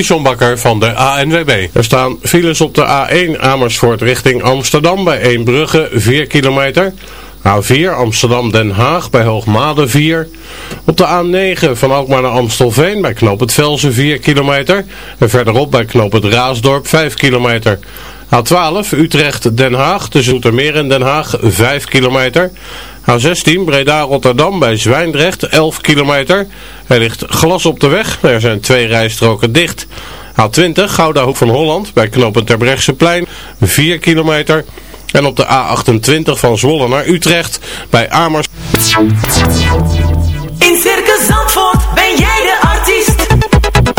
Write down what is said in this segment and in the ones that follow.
John Bakker van de ANWB. Er staan files op de A1 Amersfoort richting Amsterdam bij Eembrugge 4 kilometer. A4 Amsterdam-Den Haag bij Hoogmade 4. Op de A9 van Alkmaar naar Amstelveen bij Knoop het Velsen 4 kilometer. En verderop bij Knoop het Raasdorp 5 kilometer. A12 Utrecht-Den Haag tussen Zoetermeer en Den Haag 5 kilometer. A16 Breda-Rotterdam bij Zwijndrecht 11 kilometer. Er ligt glas op de weg. Er zijn twee rijstroken dicht. A20 Gouda Hoek van Holland bij knooppunt Terbrechtseplein 4 kilometer. En op de A28 van Zwolle naar Utrecht bij Amers.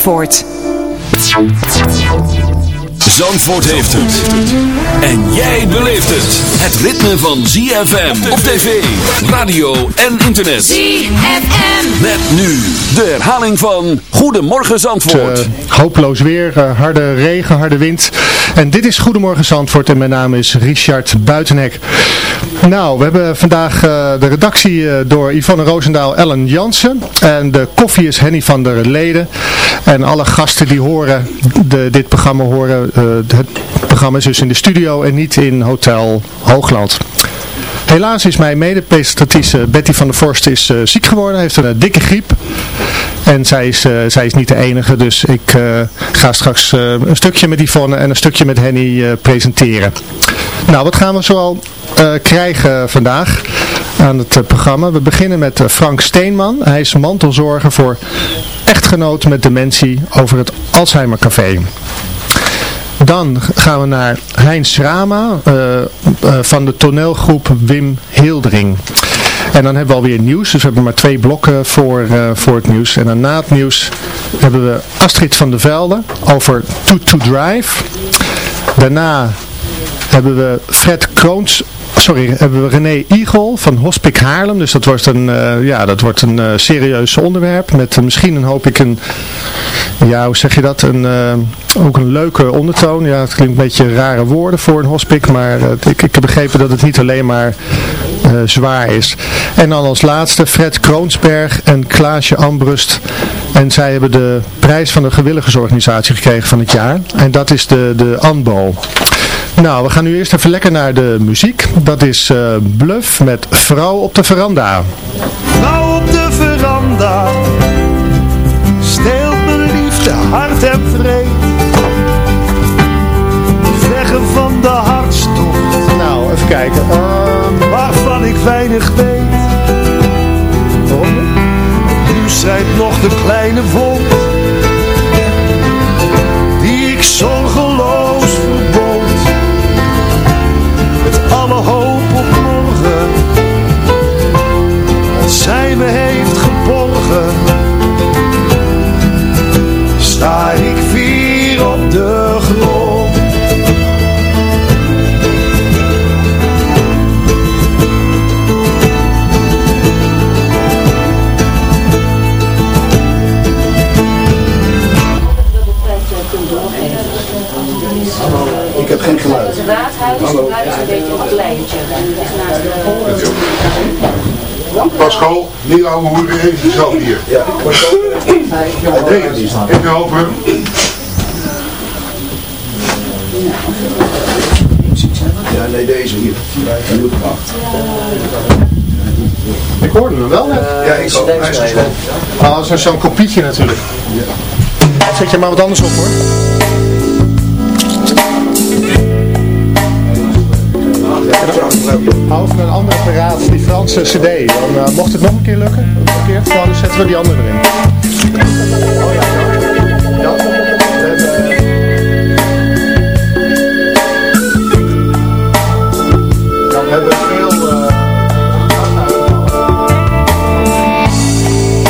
Zandvoort. Zandvoort heeft het. En jij beleeft het. Het ritme van ZFM op tv, radio en internet. ZFM. Met nu de herhaling van Goedemorgen Zandvoort. Eh, hopeloos weer, eh, harde regen, harde wind. En dit is Goedemorgen Zandvoort en mijn naam is Richard Buitenhek. Nou, we hebben vandaag eh, de redactie door Yvonne Roosendaal, Ellen Jansen. En de koffie is Henny van der Leden. En alle gasten die horen, de, dit programma horen, het programma is dus in de studio en niet in Hotel Hoogland. Helaas is mijn mede-presentatrice Betty van der Vorst is, eh, ziek geworden, heeft een eh, dikke griep. En zij is, eh, zij is niet de enige, dus ik eh, ga straks eh, een stukje met Yvonne en een stukje met Henny eh, presenteren. Nou, wat gaan we zoal eh, krijgen vandaag aan het eh, programma? We beginnen met eh, Frank Steenman. Hij is mantelzorger voor echtgenoten met dementie over het Alzheimer Café. Dan gaan we naar Heinz Rama eh, eh, van de toneelgroep Wim Hildering. En dan hebben we alweer nieuws, dus we hebben maar twee blokken voor, eh, voor het nieuws. En dan na het nieuws hebben we Astrid van der Velde over To To Drive. Daarna hebben we Fred Kroons, sorry, hebben we René Igel van Hospik Haarlem. Dus dat wordt een, eh, ja, dat wordt een eh, serieus onderwerp met misschien een, hoop ik een, ja, hoe zeg je dat, een, eh, ook een leuke ondertoon. Ja, het klinkt een beetje rare woorden voor een hospic, maar ik, ik heb begrepen dat het niet alleen maar zwaar is. En dan als laatste Fred Kroonsberg en Klaasje Ambrust. En zij hebben de prijs van de gewilligersorganisatie gekregen van het jaar. En dat is de, de ANBO. Nou, we gaan nu eerst even lekker naar de muziek. Dat is eh, Bluff met Vrouw op de Veranda. Vrouw op de veranda Steelt mijn liefde hart en vreed Zeggen van de hartstocht Nou, even kijken. Ehm, Waarvan ik weinig weet Nu schrijft nog de kleine wond alle hoop op morgen. Als zij me heeft geborgen. Sta ik vier op de grond heb geen geluid. Het raadhuis blijft een beetje een pleintje. Pascal, niet oude hoeren, even zelf hier. Ja. Het niet. Even helpen. Ja, nee, deze hier. Ik hoorde hem wel net. Ja, ik ook. Hij is. Ah, dat is zo'n kopietje natuurlijk. Zet je maar wat anders op hoor. Hou van een andere apparaat, die Franse cd. Dan, eh, mocht het nog een keer lukken, verkeerd, dan zetten we die andere erin. Oh ja, eh, Dan hebben we veel... eh,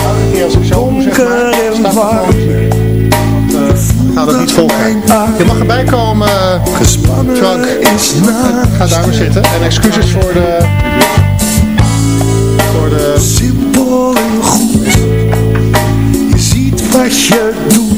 elke keer als ik zo zeg maar, staat er gewoon muziek. Want, eh, Ga dat niet volgen. Je mag erbij komen, uh, Trunk. Ga daar maar zitten. En excuses voor de... Voor de... Simpel en goed. Je ziet wat je doet.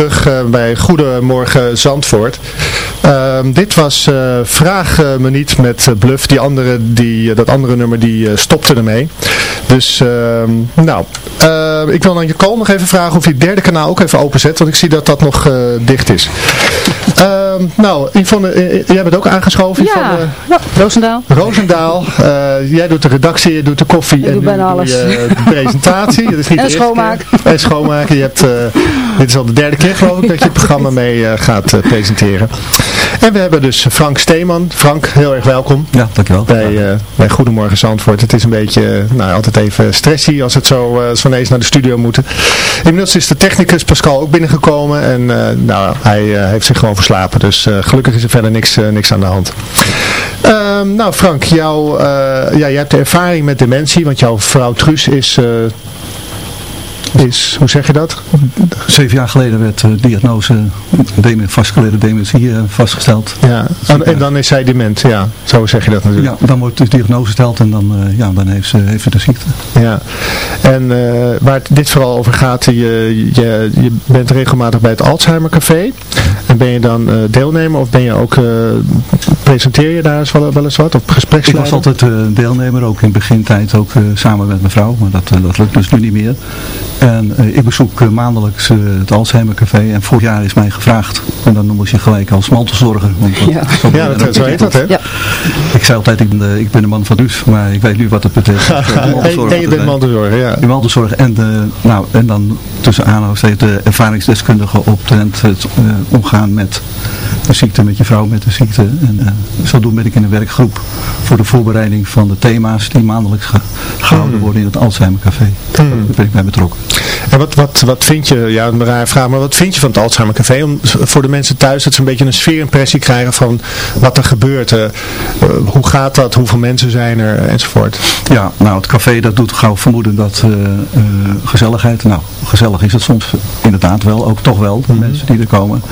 Terug eh, bij Goedemorgen Zandvoort. Ehm, dit was eh, Vraag eh, me niet met Bluff. Die andere, die, dat andere nummer die stopte ermee. Dus ehm, nou, ik wil aan Jacol nog even vragen of je het derde kanaal ook even openzet. Want ik zie dat dat nog dicht is. Ehm, nou, Yvonne, eh, jij bent ook aangeschoven. Ja, Yvonne ja, Roosendaal. Roosendaal. Eh, jij doet de redactie, je doet de koffie Ik en doe bijna doe alles. je de presentatie. Dat is niet En schoonmaak. keer. En schoonmaken. Je hebt, eh, dit is al de derde keer geloof ik dat je het programma mee eh, gaat eh, presenteren. En we hebben dus Frank Steeman. Frank, heel erg welkom. Ja, dankjewel. Bij, eh, bij Goedemorgen Zandvoort. Het is een beetje, eh, nou altijd even stressy als het zo, ineens naar de studio moeten. Inmiddels is de technicus Pascal ook binnengekomen. En nou, hij heeft zich gewoon verslapen. Dus gelukkig is er verder niks, niks aan de hand. Ehm, nou Frank, jou, ja, jij hebt ervaring met dementie. Want jouw vrouw Truus is... eh, is, hoe zeg je dat? Zeven jaar geleden werd de diagnose dem- vasculaire dementie eh, vastgesteld. Ja, en, en dan is zij dement, ja. Zo zeg je dat natuurlijk. Ja, dan wordt de diagnose gesteld en dan, eh, ja, dan heeft, ze, heeft ze de ziekte. Ja, en eh, waar het dit vooral over gaat, je, je, je bent regelmatig bij het Alzheimer Café. En ben je dan eh, deelnemer of ben je ook, eh, presenteer je daar eens wel, wel eens wat? Of Ik gespreksleider? was altijd eh, deelnemer, ook in begintijd, ook eh, samen met mijn vrouw, maar dat, eh, dat lukt dus nu niet meer. En eh, ik bezoek eh, maandelijks eh, het Alzheimer Café en vorig jaar is mij gevraagd, en dan noemen ze je gelijk als mantelzorger. Want dat- Ja. dat, zo heet dat hè? Ja. Ik zei altijd, ik ben, de, ik ben de man van Duus, maar ik weet nu wat het betekent. en, en je bent mantelzorger, ja. En, de, nou, en dan tussen aanhalingstekens de ervaringsdeskundige op het het omgaan met de ziekte, met je vrouw met de ziekte. En uh, zodoende ben ik in een werkgroep voor de voorbereiding van de thema's die maandelijks ge- gehouden Hmm. worden in het Alzheimer Café. Daar ben ik bij betrokken. En wat, wat, wat vind je, ja een rare vraag, maar wat vind je van het Alzheimer Café? Om, voor de mensen thuis dat ze een beetje een sfeerimpressie krijgen van wat er gebeurt. eh, eh, hoe gaat dat? Hoeveel mensen zijn er? Enzovoort. Ja, nou het café dat doet gauw vermoeden dat eh, gezelligheid, nou gezellig is het soms inderdaad wel, ook toch wel, de mensen die er komen.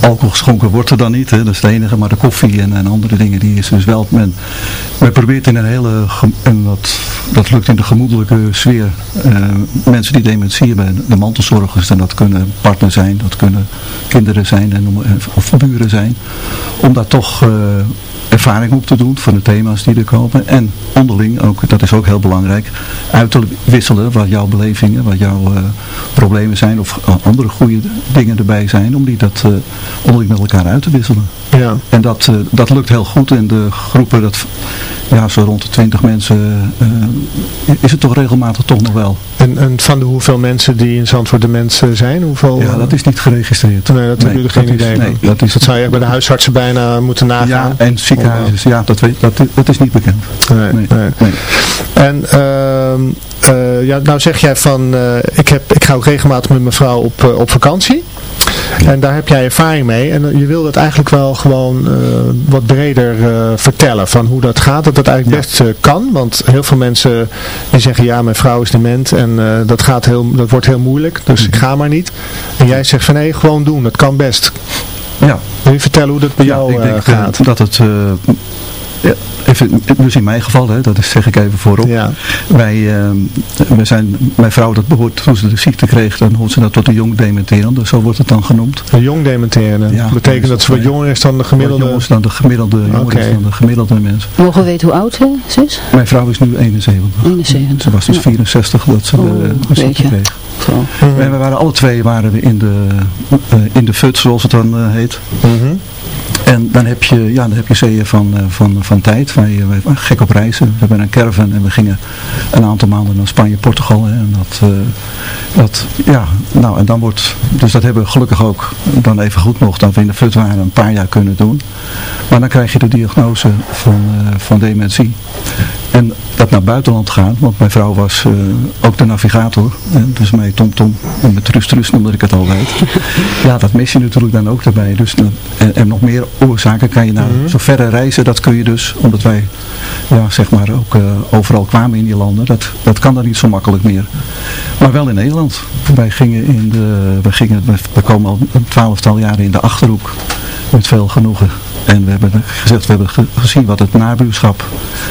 Alcohol geschonken wordt er dan niet, hè, dat is het enige, maar de koffie en, en andere dingen die is dus wel. Men, men probeert in een hele, en dat, dat lukt in de gemoedelijke sfeer, mensen die dementie hebben, de mantelzorgers, en dat kunnen partners zijn, dat kunnen kinderen zijn en, of buren zijn, om daar toch... eh, ervaring op te doen van de thema's die er komen. En onderling, ook, dat is ook heel belangrijk, uit te wisselen wat jouw belevingen, wat jouw eh, problemen zijn of eh, andere goede dingen erbij zijn, om die dat eh, onderling met elkaar uit te wisselen. Ja. En dat, dat lukt heel goed in de groepen, dat, ja, zo rond de 20 mensen, is het toch regelmatig toch nog wel. En, en van de hoeveel mensen die in Zandvoort dement eh, zijn? Hoeveel, Ja, dat is niet geregistreerd. Nee, dat hebben jullie geen is- idee nee, dat is- dat zou je echt bij de huisartsen bijna moeten nagaan. Ja, en ziekenhuizen, ja, dat, weet, dat, dat is niet bekend. Nee, Nee, nee. nee. En ehm, eh, ja, nou zeg jij van, eh, ik, heb, ik ga ook regelmatig met mijn vrouw op, eh, op vakantie. En daar heb jij ervaring mee. En je wil het eigenlijk wel gewoon wat breder vertellen van hoe dat gaat. Dat dat eigenlijk best kan. Want heel veel mensen die zeggen ja, mijn vrouw is dement. En dat, gaat heel, dat wordt heel moeilijk. Dus ik ga maar niet. En jij zegt van nee, gewoon doen. Dat kan best. Ja, Wil je vertellen hoe dat bij Ja, jou ik denk gaat? dat het, ja, even, dus in mijn geval, hè, dat is, zeg ik even voorop. Ja. Wij, eh, wij zijn, mijn vrouw, dat behoort, toen ze de ziekte kreeg, dan hoort ze dat tot de jong dementerende, zo wordt het dan genoemd. Een jong dementerende. Ja, betekent dat ze wat jonger is dan de Gemiddelde, jonger dan de gemiddelde, jonger dan de gemiddelde mens. Mogen we weten hoe oud hè, ze is? Mijn vrouw is nu 71. 71. Ze was dus Ja. 64 dat ze Oh, de, de ziekte kreeg. Zo. En we waren alle twee waren we in de, eh, in de FUT, zoals het dan eh, heet. Mhm. En dan heb je, ja, dan heb je zeeën van, eh, van, van tijd. Wij, wij waren gek op reizen. We hebben een caravan en we gingen een aantal maanden naar Spanje, Portugal. Hè, en dat, eh, dat, ja, nou en dan wordt, dus dat hebben we gelukkig ook dan even goed nog, dat we in de FUT waren, een paar jaar kunnen doen. Maar dan krijg je de diagnose van, eh, van dementie. En dat naar buitenland gaan, want mijn vrouw was ook de navigator. Dus mee Tom Tom en met Trus Trus noemde ik het altijd. ja, dat mis je natuurlijk dan ook erbij. Dus, en, en nog meer oorzaken kan je naar zo verre reizen. Dat kun je dus, omdat wij ja, zeg maar ook eh, overal kwamen in die landen. Dat, dat kan dan niet zo makkelijk meer. Maar wel in Nederland. Wij gingen in de, we, gingen, we- komen al een twaalftal jaren in de Achterhoek. Met veel genoegen. En we hebben gezegd, we hebben ge- gezien wat het nabuurschap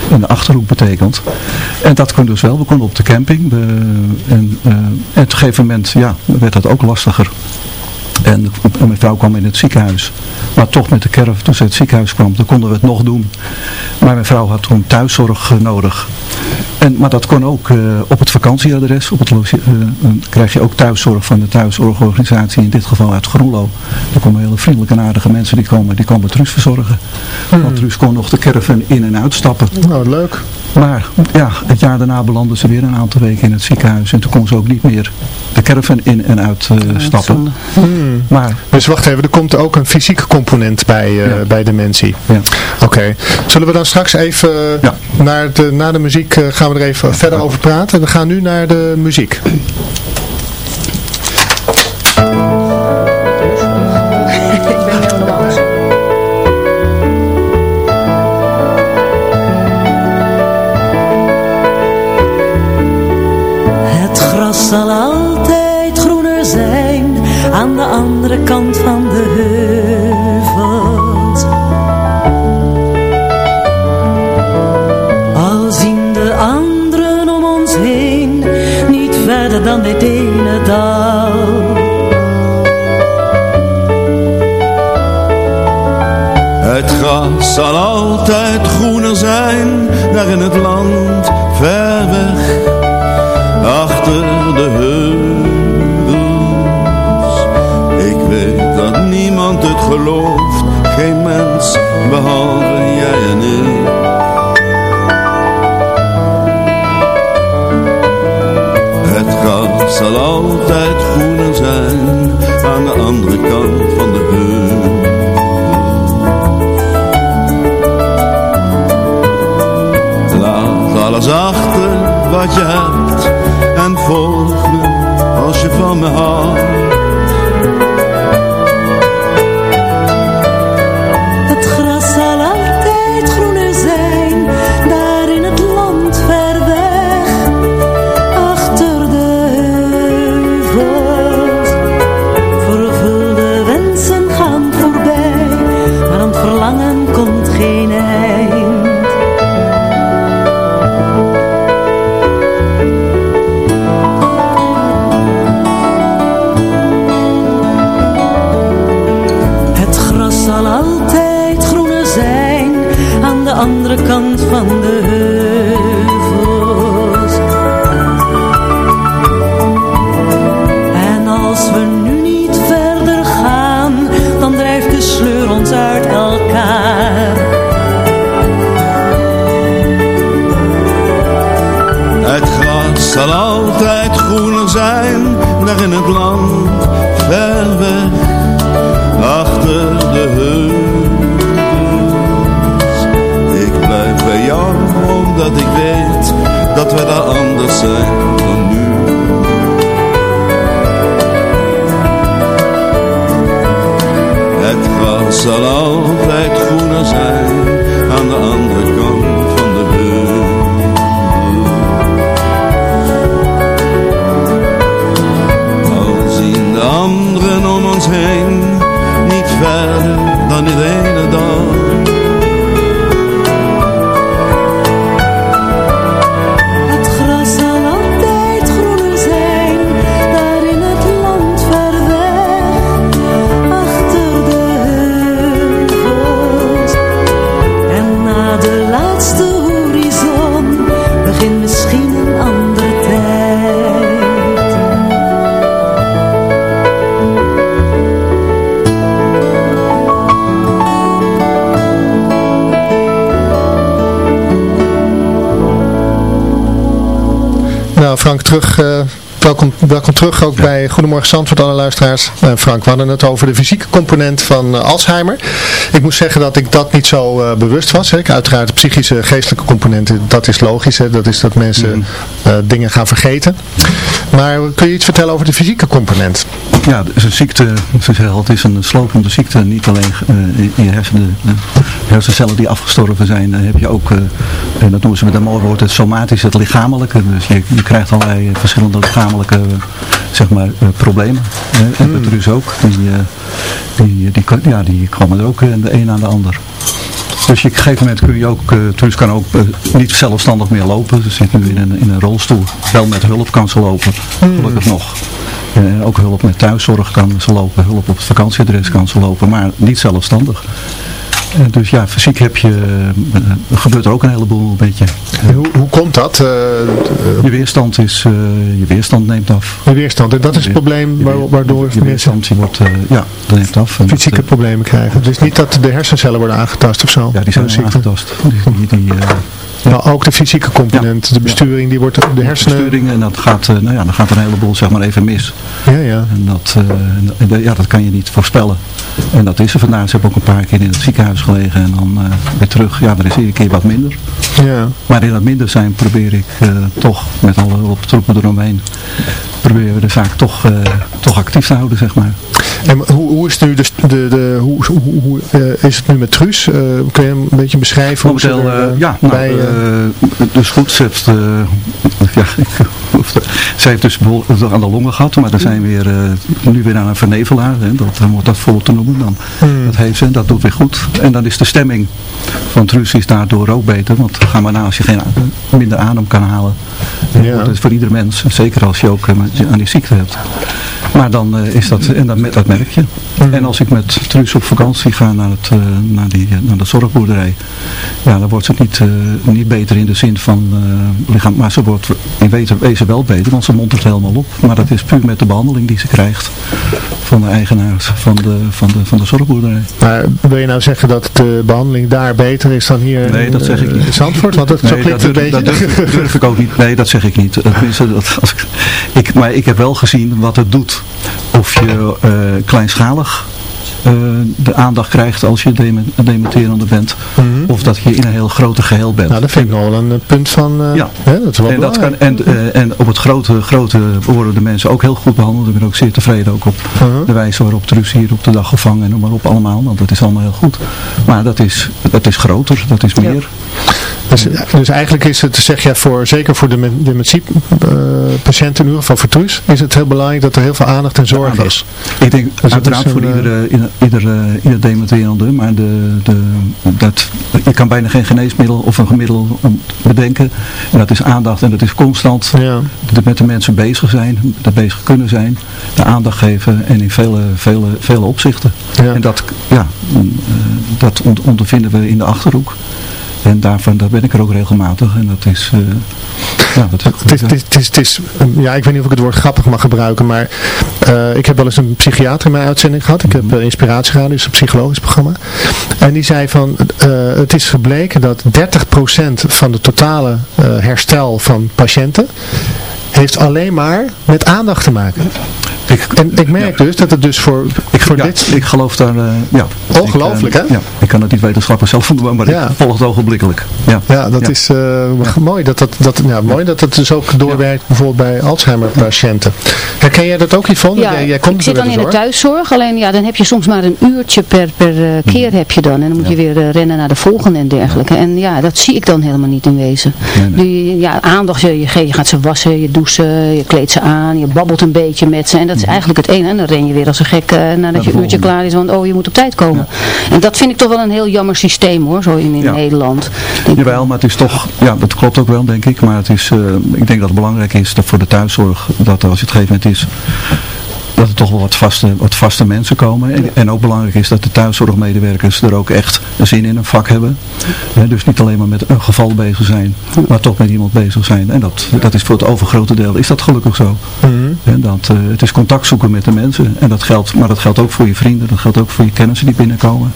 in de Achterhoek betekent. En dat kon dus wel. We konden op de camping. We, en, eh, en op een gegeven moment ja, werd dat ook lastiger. En mijn vrouw kwam in het ziekenhuis. Maar toch met de kerf, toen ze het ziekenhuis kwam, dan konden we het nog doen. Maar mijn vrouw had toen thuiszorg eh, nodig. En, maar dat kon ook eh, op het vakantieadres. Op het loge- eh, dan krijg je ook thuiszorg van de thuiszorgorganisatie, in dit geval uit Groenlo. Er komen hele vriendelijke en aardige mensen die komen, die komen Truus verzorgen. Want Truus kon nog de caravan in en uitstappen. Nou, leuk. Maar ja, het jaar daarna belandde ze weer een aantal weken in het ziekenhuis. En toen kon ze ook niet meer de caravan in en uitstappen. Hmm. Maar, Dus wacht even, er komt ook een fysieke component bij, eh, bij dementie. Ja. Oké. Zullen we dan straks even Ja. naar de, na de muziek eh, gaan we er even verder over praten. We gaan nu naar de muziek. Zijn, zal altijd groener zijn, aan de andere terug, eh, welkom, welkom terug ook bij Goedemorgen Zandvoort alle luisteraars. Eh, Frank, we hadden het over de fysieke component van eh, Alzheimer. Ik moet zeggen dat ik dat niet zo bewust was. Hè. Ik, uiteraard de psychische, geestelijke componenten, dat is logisch. Hè. Dat is dat mensen eh, dingen gaan vergeten. Maar kun je iets vertellen over de fysieke component? Ja, het is een ziekte, zeggen al, het is een slopende ziekte. Niet alleen in je hersenen, de hersencellen die afgestorven zijn, dan heb je ook, eh, en dat noemen ze met een mooi woord, het somatisch, het lichamelijke. Dus je, je krijgt allerlei verschillende lichamelijke zeg maar, eh, problemen. hè. En met Rus ook. Die, eh, die, die, ja, die kwamen er ook eh, de een aan de ander. Dus je- op een gegeven moment kun je ook, uh, Truus kan ook eh, niet zelfstandig meer lopen. Ze zit nu in een, in een rolstoel. Wel met hulp kan ze lopen, gelukkig nog. Eh, ook hulp met thuiszorg kan ze lopen, hulp op het vakantieadres kan ze lopen, maar niet zelfstandig. Eh, dus ja, fysiek heb je, eh, gebeurt er ook een heleboel een beetje. Hoe, hoe komt dat? eh, Je weerstand, is, je weerstand neemt af. de weerstand. En dat is het probleem wa- waardoor Je weerstand die wordt, ja, dat neemt af. En fysieke problemen krijgen. Het is niet dat de hersencellen worden aangetast of zo. ja, die zijn aangetast. Die, die, die, Maar ook de fysieke component, de besturing, die wordt de hersenen. besturing en dat gaat, eh, nou ja, dan gaat een heleboel zeg maar even mis. Ja, ja. En dat, eh, ja, dat kan je niet voorspellen. En dat is er vandaag. Ze hebben ook een paar keer in het ziekenhuis gelegen en dan eh, weer terug. Ja, er is iedere keer wat minder. ja. Maar in dat minder zijn probeer ik toch met alle hulptroepen eromheen. Proberen we de zaak toch, toch actief te houden, zeg maar. En hoe, hoe is het nu, de, de, de, hoe, hoe, hoe is het nu met Truus? Kun je hem een beetje beschrijven hoe ze Momenteel, er, ja, nou, bij, dus goed, ze heeft, eh, ja, ze heeft dus aan de longen gehad, maar er zijn weer, eh, nu weer aan een vernevelaar, hè, dat, om dat volop te noemen, dan, Hmm. dat heeft ze dat doet weer goed. En dan is de stemming van Truus is daardoor ook beter, want ga maar na als je geen, minder adem kan halen. Ja. Dat is voor ieder mens, zeker als je ook eh, aan die ziekte hebt. Maar dan eh, is dat, en dat, me- dat merk je. Hmm. En als ik met Truus op vakantie ga naar, het, eh, naar, die, eh, naar de zorgboerderij, ja, dan wordt ze niet, eh, niet beter in de zin van eh, lichaam, maar ze wordt in wezen, wezen wel beter, want ze montert helemaal op. Maar dat is puur met de behandeling die ze krijgt van de eigenaars van de, van de, van de zorgboerderij. maar wil je nou zeggen dat de behandeling daar beter is dan hier Nee, dat zeg ik eh, niet. Zandvoort? Want dat, zo klinkt dat, een beetje. dat durf, durf ik ook niet. Nee, dat zeg ik niet. Tenminste, dat, als ik, ik, maar ik heb wel gezien wat het doet. Of je eh, kleinschalig eh, de aandacht krijgt als je deme- dementerende bent. Mhm. Of dat je in een heel grote geheel bent. Nou, dat vind ik wel een eh, punt van... eh, Ja. hè, dat is wel en, dat kan, en, eh, en op het grote, grote worden de mensen ook heel goed behandeld. Ik ben ook zeer tevreden ook op Uh-huh. de wijze waarop Truus hier op de dag gevangen en noem maar op allemaal. Want dat is allemaal heel goed. Maar dat is, dat is groter, dat is meer. Dus, dus eigenlijk is het, zeg jij, voor, zeker voor de dementiepatiënten in ieder geval voor Truus, is het heel belangrijk dat er heel veel aandacht en zorg aandacht. is. Ik denk dat uiteraard is voor een, eh, iedere, ieder, ieder, eh, ieder dementerende, maar de, de, dat, je kan bijna geen geneesmiddel of een gemiddel bedenken. En dat is aandacht en dat is constant Ja. met de mensen bezig zijn, er bezig kunnen zijn, de aandacht geven en in vele, vele, vele opzichten. Ja. En dat, ja, eh, dat ondervinden we in de Achterhoek. En daarvan, daar ben ik er ook regelmatig. En dat is, eh, ja, dat is goed. Het is, het is, het ja, ik weet niet of ik het woord grappig mag gebruiken, maar eh, ik heb wel eens een psychiater in mijn uitzending gehad. Ik heb uh, Inspiratie gehad, dus een psychologisch programma. En die zei van, eh, het is gebleken dat 30% van de totale eh, herstel van patiënten heeft alleen maar met aandacht te maken. Ik, En ik merk dus dat het dus voor, ik, voor ja, dit... ik geloof daar, eh, ja. Ongelooflijk, Ik, eh, hè? Ja, ik kan het niet wetenschappelijk zelf doen, maar Ja. ik volg het ogenblikkelijk. Ja, Ja, dat is eh, mooi dat dat, dat, ja, mooi dat het dus ook doorwerkt bijvoorbeeld bij Alzheimer patiënten. Herken jij dat ook Yvonne? Ja, jij, jij komt ik zit dan in de thuiszorg, alleen ja, dan heb je soms maar een uurtje per, per eh, keer heb je dan. En dan moet je weer rennen naar de volgende en dergelijke. En ja, dat zie ik dan helemaal niet in wezen. Nee, nee. Nu, ja, aandacht, je, je, gaat ze wassen, je ze, je kleedt ze aan, je babbelt een beetje met ze. En dat is eigenlijk het ene. En dan ren je weer als een gek eh, nadat je uurtje klaar is, want oh, je moet op tijd komen. En dat vind ik toch wel een heel jammer systeem hoor, zo in, in Ja. Nederland. Denk- Jawel, maar het is toch, ja, dat klopt ook wel, denk ik. Maar het is, eh, ik denk dat het belangrijk is dat voor de thuiszorg, dat als het gegeven moment is, dat er toch wel wat vaste, wat vaste mensen komen. En, en ook belangrijk is dat de thuiszorgmedewerkers er ook echt een zin in een vak hebben. Hè, dus niet alleen maar met een geval bezig zijn, maar toch met iemand bezig zijn. En dat, dat is voor het overgrote deel, is dat gelukkig zo. Hè, dat, eh, het is contact zoeken met de mensen. En dat geldt, maar dat geldt ook voor je vrienden, dat geldt ook voor je kennissen die binnenkomen.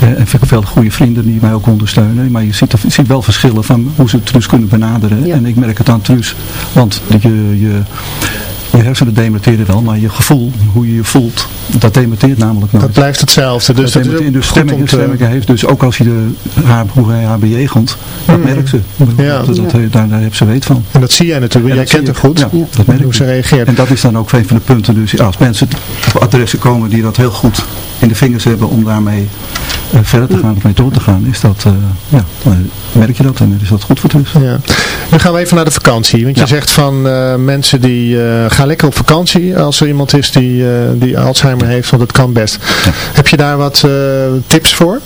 Eh, en veel goede vrienden die mij ook ondersteunen. Maar je ziet, er- je ziet wel verschillen van hoe ze Truus kunnen benaderen. Ja. En ik merk het aan Truus. Want je, je, je hersenen dementeren wel, maar je gevoel, hoe je je voelt, dat dementeert namelijk nooit. Dat blijft hetzelfde. Dus dat, dat dus goed stemming, om te- stemming heeft. Dus ook als je de, haar, hoe hij haar bejegelt, dat merkt ze. Ja. Dat, dat, daar, daar heeft ze weet van. En dat zie jij natuurlijk. Jij kent haar goed. Ja, dat merk hoe ze reageert. En dat is dan ook een van de punten. Dus ja, als mensen op adressen komen die dat heel goed in de vingers hebben om daarmee verder te gaan of mee door te gaan, is dat, eh, ja, eh, merk je dat en is dat goed voor Truus. Ja. Nu gaan we even naar de vakantie. Want je zegt van eh, mensen die eh, gaan lekker op vakantie als er iemand is die, eh, die Alzheimer heeft, want dat kan best. Heb je daar wat eh, tips voor?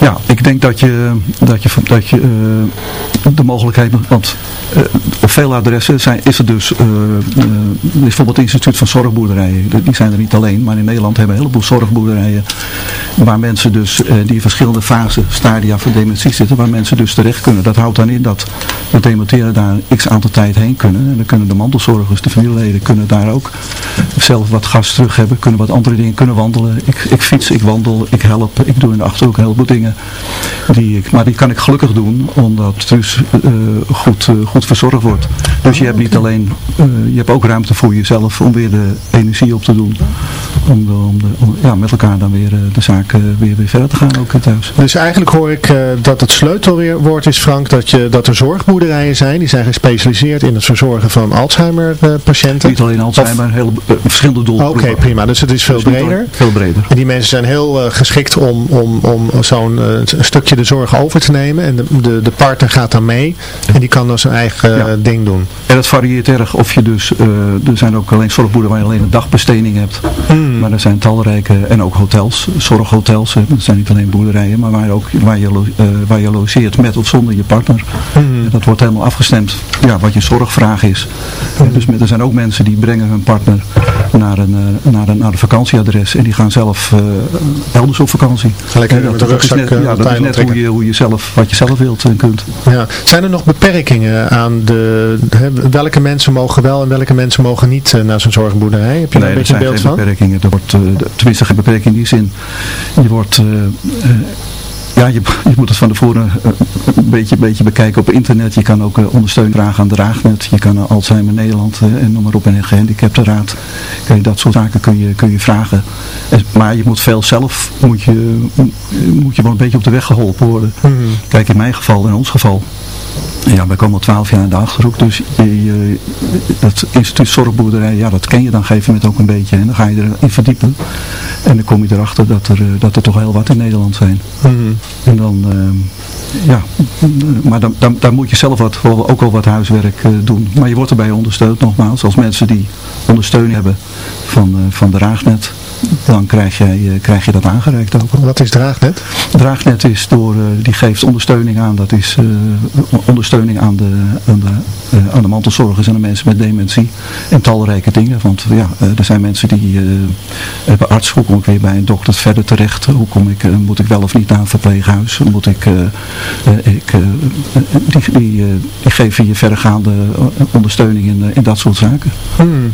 Ja, ik denk dat je, dat je, dat je eh, de mogelijkheid, want eh, op veel adressen zijn, is er dus, eh, eh, is bijvoorbeeld het instituut van zorgboerderijen, die zijn er niet alleen, maar in Nederland hebben we een heleboel zorgboerderijen waar mensen dus, die in verschillende fasen, stadia van dementie zitten, waar mensen dus terecht kunnen. Dat houdt dan in dat de dementeren daar x aantal tijd heen kunnen en dan kunnen de mantelzorgers, de familieleden, kunnen daar ook zelf wat gas terug hebben, kunnen wat andere dingen, kunnen wandelen. Ik, ik fiets, ik wandel, ik help, ik doe in de Achterhoek een heleboel dingen. Die ik, maar die kan ik gelukkig doen, omdat dus eh, goed, eh, goed verzorgd wordt. Dus je hebt niet alleen, eh, je hebt ook ruimte voor jezelf om weer de energie op te doen. Om, de, om, de, om ja, met elkaar dan weer de zaak weer, weer verder te gaan ook thuis. Dus eigenlijk hoor ik dat het sleutelwoord is, Frank, dat, je, dat er zorgboerderijen zijn. Die zijn gespecialiseerd in het verzorgen van Alzheimer-patiënten. Niet alleen Alzheimer, maar heel, eh, verschillende doelgroepen. Oké, prima. Dus het is veel Dus breder. Veel breder. En die mensen zijn heel geschikt om, om, om zo'n een stukje de zorg over te nemen. En de, de, de partner gaat dan mee. En die kan dan zijn eigen eh, ding doen. En dat varieert erg of je dus, eh, er zijn ook alleen zorgboeren waar je alleen een dagbesteding hebt. Hmm. Maar er zijn talrijke, en ook hotels, zorghotels. hè. Dat zijn niet alleen boerderijen, maar waar, ook, waar, je, eh, waar je logeert met of zonder je partner. Hmm. En dat wordt helemaal afgestemd ja, wat je zorgvraag is. En dus met, er zijn ook mensen die brengen hun partner naar een, eh, naar een, naar een vakantieadres. En die gaan zelf eh, elders op vakantie. Lekker En met dat, is net, eh, ja, dat is net hoe je, hoe je zelf, wat je zelf wilt en kunt. Ja. Zijn er nog beperkingen aan de, welke mensen mogen wel en welke mensen mogen niet eh, naar zo'n zorgboerderij? Heb je daar Nee, een beetje er een zijn beeld geen van? beperkingen. Er wordt, eh, tenminste geen beperking in die zin. Je wordt... ja, je, je moet het van tevoren eh, een beetje, beetje bekijken op internet. Je kan ook eh, ondersteuning vragen aan Draagnet. Je kan Alzheimer Nederland eh, en noem maar op en een gehandicaptenraad. Je dat soort zaken kun je, kun je vragen. En- maar je moet veel zelf, moet je, moet je wel een beetje op de weg geholpen worden. Hmm. Kijk, in mijn geval, in ons geval, ja, wij komen al twaalf jaar in de Achterhoek, dus je, je, dat instituut zorgboerderij, ja, dat ken je dan gegeven moment ook een beetje. En dan ga je erin verdiepen. En dan kom je erachter dat er, eh, dat er toch heel wat in Nederland zijn. Hmm. En dan, ehm, ja, maar dan, dan, dan moet je zelf wat, ook wel wat huiswerk eh, doen. Maar je wordt erbij ondersteund nogmaals, als mensen die ondersteuning hebben van, eh, van de Raagnet. Dan krijg, jij, krijg je dat aangereikt ook. Wat is Draagnet? Draagnet is door, eh, die geeft ondersteuning aan. Dat is eh, ondersteuning aan de, aan, de, eh, aan de mantelzorgers en de mensen met dementie. En talrijke dingen. Want ja, er zijn mensen die eh, hebben arts. Hoe kom ik weer bij een dokter verder terecht? Hoe kom ik, moet ik wel of niet naar een verpleeghuis? Moet ik, ik, die, die, eh, die geven je verregaande ondersteuning in, in dat soort zaken. Hmm.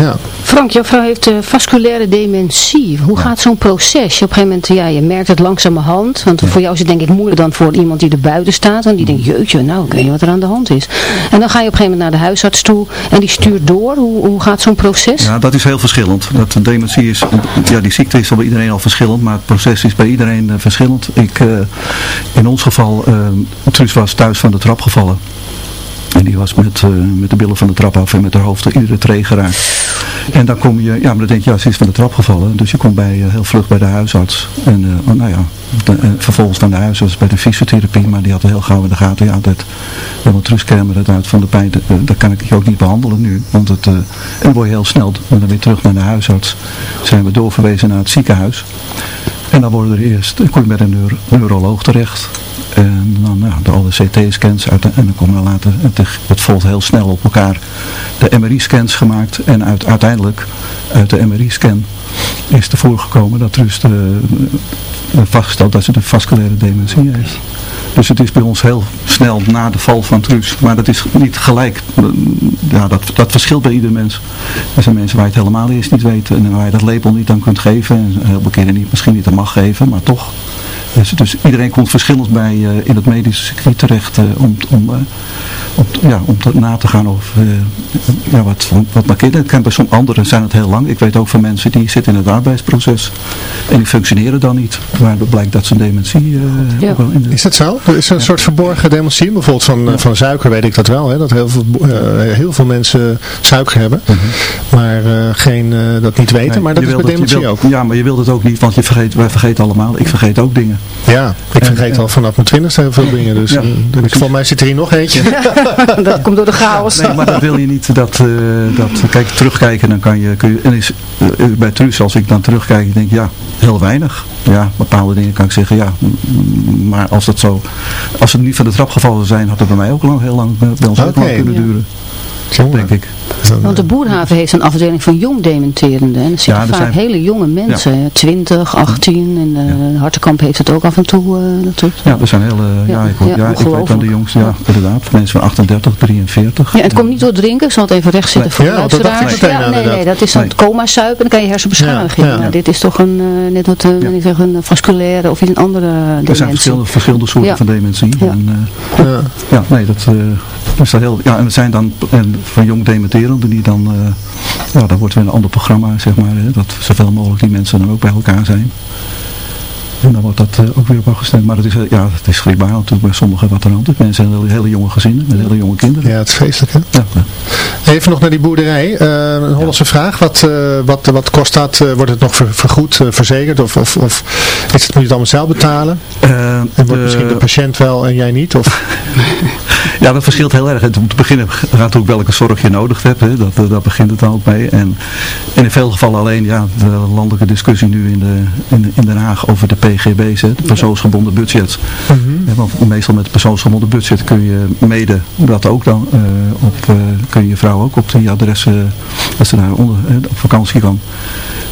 Ja. Frank, jouw vrouw heeft eh, vasculaire dementie. Hoe gaat zo'n proces? Op een gegeven moment, ja, je merkt het langzamerhand. Want voor jou is het denk ik moeilijk dan voor iemand die er buiten staat. Want die denkt, jeetje, nou, ik weet niet wat er aan de hand is. En dan ga je op een gegeven moment naar de huisarts toe. En die stuurt door. Hoe, hoe gaat zo'n proces? Ja, dat is heel verschillend. Dat de dementie is, ja, die ziekte is bij iedereen al verschillend, maar het proces is bij iedereen eh, verschillend. Ik, eh, in ons geval, Truus was thuis van de trap gevallen. En die was met, eh, met de billen van de trap af en met haar hoofd iedere tree geraakt. En dan kom je, ja, maar dan denk je, ja, ze is van de trap gevallen. Dus je komt bij, eh, heel vlug bij de huisarts. En eh, oh, nou ja, de- vervolgens naar de huisarts bij de fysiotherapie. Maar die had heel gauw in de gaten, ja, dat, Truus kermen uit van de pijn, dat, dat kan ik je ook niet behandelen nu. Want het, en dan word je heel snel dan weer terug naar de huisarts. Zijn we doorverwezen naar het ziekenhuis. En dan worden er eerst, dan kom je bij een neuro- neuroloog terecht. En dan ja, de alle CT-scans uit, en dan komen er later, het, het volgt heel snel op elkaar, de MRI-scans gemaakt. En uit, uiteindelijk, uit de MRI-scan, is ervoor gekomen dat dus de, de vastgesteld dat ze de vasculaire dementie heeft. Dus het is bij ons heel snel na de val van Truus. Maar dat is niet gelijk. Ja, dat, dat verschilt bij ieder mens. Er zijn mensen waar je het helemaal eerst niet weet. En waar je dat label niet aan kunt geven. En heel veel keren niet, misschien niet aan mag geven. Maar toch. Dus, dus iedereen komt verschillend bij eh, in het medische circuit terecht. eh, om, om, eh, om, ja, om te, na te gaan over eh, ja, wat, wat maar kinderen. Het kan bij sommige anderen zijn het heel lang. Ik weet ook van mensen die zitten in het arbeidsproces en die functioneren dan niet. Waardoor blijkt dat ze een dementie eh, ook wel in de... Is dat zo? Er is een soort verborgen dementie. Bijvoorbeeld van, van suiker weet ik dat wel. Hè? Dat heel veel, eh, heel veel mensen suiker hebben. Maar eh, geen, eh, dat niet weten. Nee, maar dat is wil bij dementie ook. Ja, maar je wilt het ook niet, want je vergeet, wij vergeten allemaal. Ik vergeet ook dingen. Ja, ik vergeet al vanaf mijn twintigste heel veel dingen. Dus Ja, eh, volgens mij zit er hier nog eentje. dat komt door de chaos. Nee, maar dat wil je niet. Dat, eh, dat, kijk, terugkijken, dan kan je... Kun je en is, bij Truus, als ik dan terugkijk, ik denk ja, heel weinig. Ja, bepaalde dingen kan ik zeggen, ja. Maar als dat zo... Als het niet van de trap gevallen zijn, had het bij mij ook lang, heel lang, bij ons ook Oké. lang kunnen duren. Jongen. Denk ik. Want de Boerhaven heeft een afdeling van jong dementerenden. En er zitten Ja, er vaak zijn- hele jonge mensen. hè, 20, 18. En eh Hartenkamp heeft het ook af en toe. eh, dat soort- Ja, er zijn hele... Ja, Ja, ik, hoor- ja, ja, ik weet dan de ongelooflijk. jongste, ja, inderdaad. Mensen van 38, 43. Ja, het komt niet door drinken. Ik zal het even recht zetten Nee. voor de Ja, luisteraars. nee, nee, dat is dan Nee. coma suipen. Dan kan je hersenbeschadiging. Ja, ja. Nou, dit is toch een, eh, net wat, uh, ik zeg, een vasculaire of iets een andere Er zijn dementie. verschillende, verschillende soorten Ja. van dementie. Ja. En, eh, Ja. Ja, nee, dat eh, is dat heel. Ja, en het zijn dan en van jong dementerenden die dan. eh ja, dan wordt weer een ander programma, zeg maar. Dat zoveel mogelijk die mensen dan ook bij elkaar zijn. En dan wordt dat eh, ook weer op afgestemd. Maar het is, eh, ja, het is schrikbaar natuurlijk bij sommigen wat er aan is. Mensen hebben hele, jonge gezinnen met hele jonge kinderen. ja, het is feestelijk hè. Ja. Even nog naar die boerderij. Eh, een Hollandse vraag. Wat, wat, wat kost dat? Wordt het nog ver- vergoed, verzekerd? Of, of, of is het, moet je het allemaal zelf betalen? En wordt de- misschien de patiënt wel en jij niet? Of? Ja, dat verschilt heel erg. Om te beginnen gaat natuurlijk welke zorg je nodig hebt. Hè. Dat, dat begint het dan ook mee. En, en in veel gevallen alleen ja, de landelijke discussie nu in, de, in, in Den Haag over de PGB's, hè, de persoonsgebonden budget. Ja, want meestal met persoonsgebonden budget kun je mede dat ook dan eh, op, eh, kun je je vrouw ook op die adressen, als ze daar onder, eh, op vakantie kan.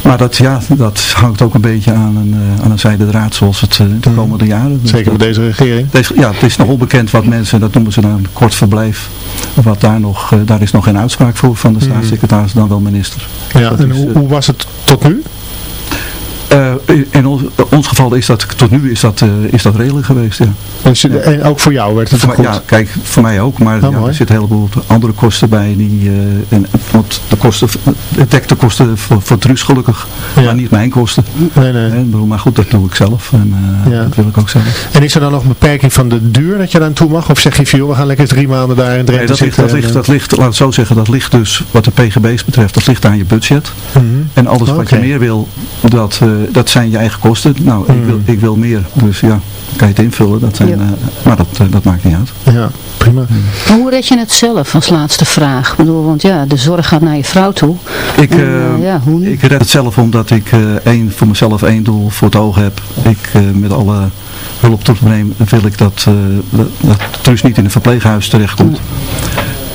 Maar dat, ja, dat hangt ook een beetje aan een, eh, aan een zijde draad zoals het eh, de komende jaren. Zeker met deze regering. Deze, ja, het is nog onbekend wat mensen, dat noemen ze dan een kort verblijf. Wat daar nog, eh, daar is nog geen uitspraak voor van de staatssecretaris, dan wel minister. Ja, Dat en is, hoe, eh, hoe was het tot nu? Eh, in ons, ons geval is dat, tot nu is dat, eh, is dat redelijk geweest, ja. Dus, En ook voor jou werd het Voor mij- vergoed? ja, kijk, voor mij ook, maar Oh, ja, er zitten een heleboel andere kosten bij. Die, eh, en, want de kosten, het dekt de kosten voor, voor Truus gelukkig, Ja. maar niet mijn kosten. Nee, nee. Maar goed, dat doe ik zelf en eh, Ja. dat wil ik ook zelf. En is er dan nog een beperking van de duur dat je daar aan toe mag? Of zeg je van joh, we gaan lekker drie maanden daar in Drenthe Nee, dat, ligt, dat, ligt, en, dat ligt, laat het zo zeggen, dat ligt dus, wat de PGB's betreft, dat ligt aan je budget. Mhm. En alles wat je meer wil, dat, eh, dat zijn je eigen kosten. Nou, ik, wil, ik wil meer, dus ja, kan je het invullen. Dat zijn, Ja. eh, maar dat, eh, dat maakt niet uit. Ja, prima. Maar hoe red je het zelf als laatste vraag? Ik bedoel, want ja, de zorg gaat naar je vrouw toe. Ik, En, eh, eh, ja, hoe nu? ik red het zelf omdat ik eh, één, voor mezelf één doel voor het oog heb. Ik eh, met alle hulp tot me neem, wil ik dat, eh dat, dat Truus niet in een verpleeghuis terechtkomt.